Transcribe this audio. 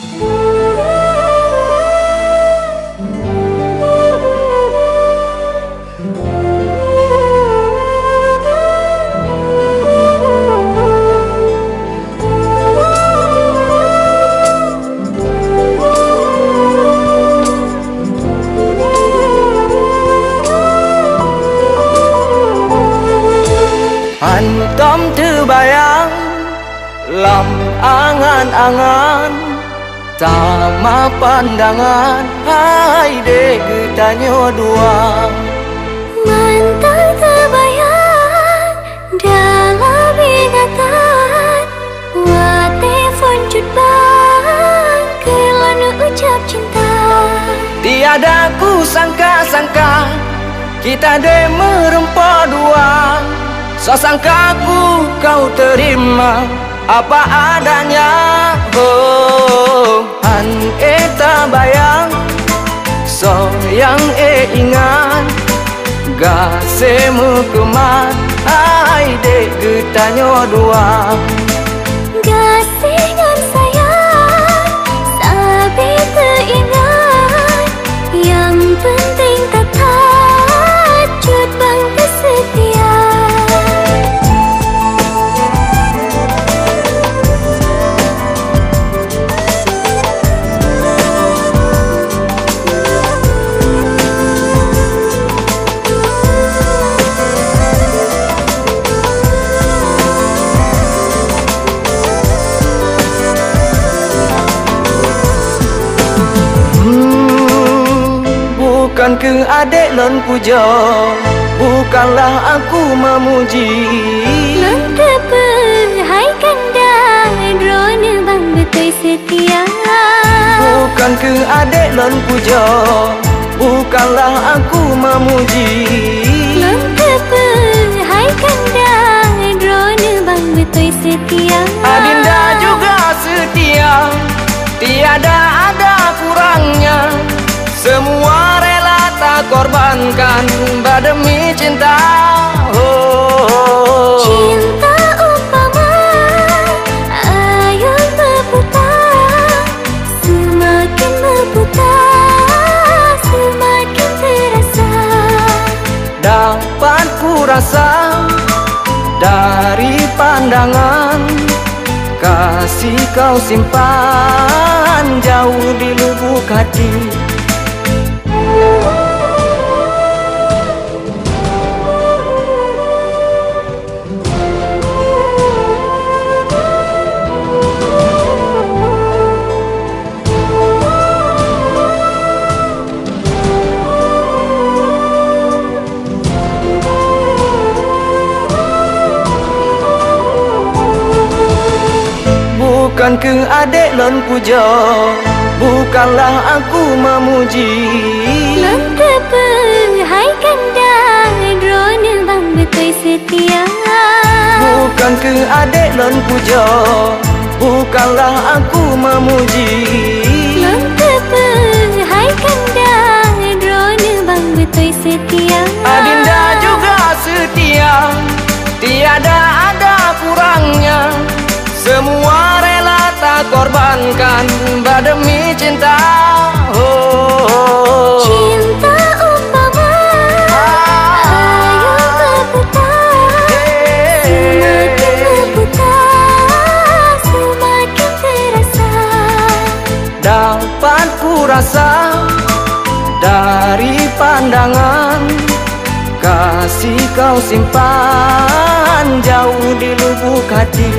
Anh tâm thứ bài ăn Lòng áng an an an. Tama pandangan Hai dek tanya dua. Mantan terbayang Dalam ingatan. Wah telefon cut bang Kelana ucap cinta. Tiada ku sangka-sangka Kita de merempa dua. So sangkaku kau terima apa adanya e ingat. Gase mu kemat Ai dek getanyo dua Bukan ke adik lon puja? Bukanlah aku memuji. Mengapa hai kanda Drone bang betul setia. Bukan ke adik lon puja? Bukanlah aku memuji. Mengapa hai kanda Drone bang betul setia. Adinda juga setia. Tiada ada kurangnya. Semua tak korbankan Bademi cinta. Oh. Cinta umpama Air berputar Semakin berputar Semakin terasa. Dapat ku rasa Dari pandangan Kasih kau simpan Jauh di lubuk hati Bukan ke adik lon puja Bukanlah aku memuji. Mengapa hai kanda Drone bang betul setia. Bukan ke adik lon puja Bukanlah aku memuji. Mengapa korbankan Bademi cinta. Oh. Cinta umpama Air berputar. Semakin berputar Semakin terasa. Dapat ku rasa Dari pandangan Kasih kau simpan Jauh di lubuk hati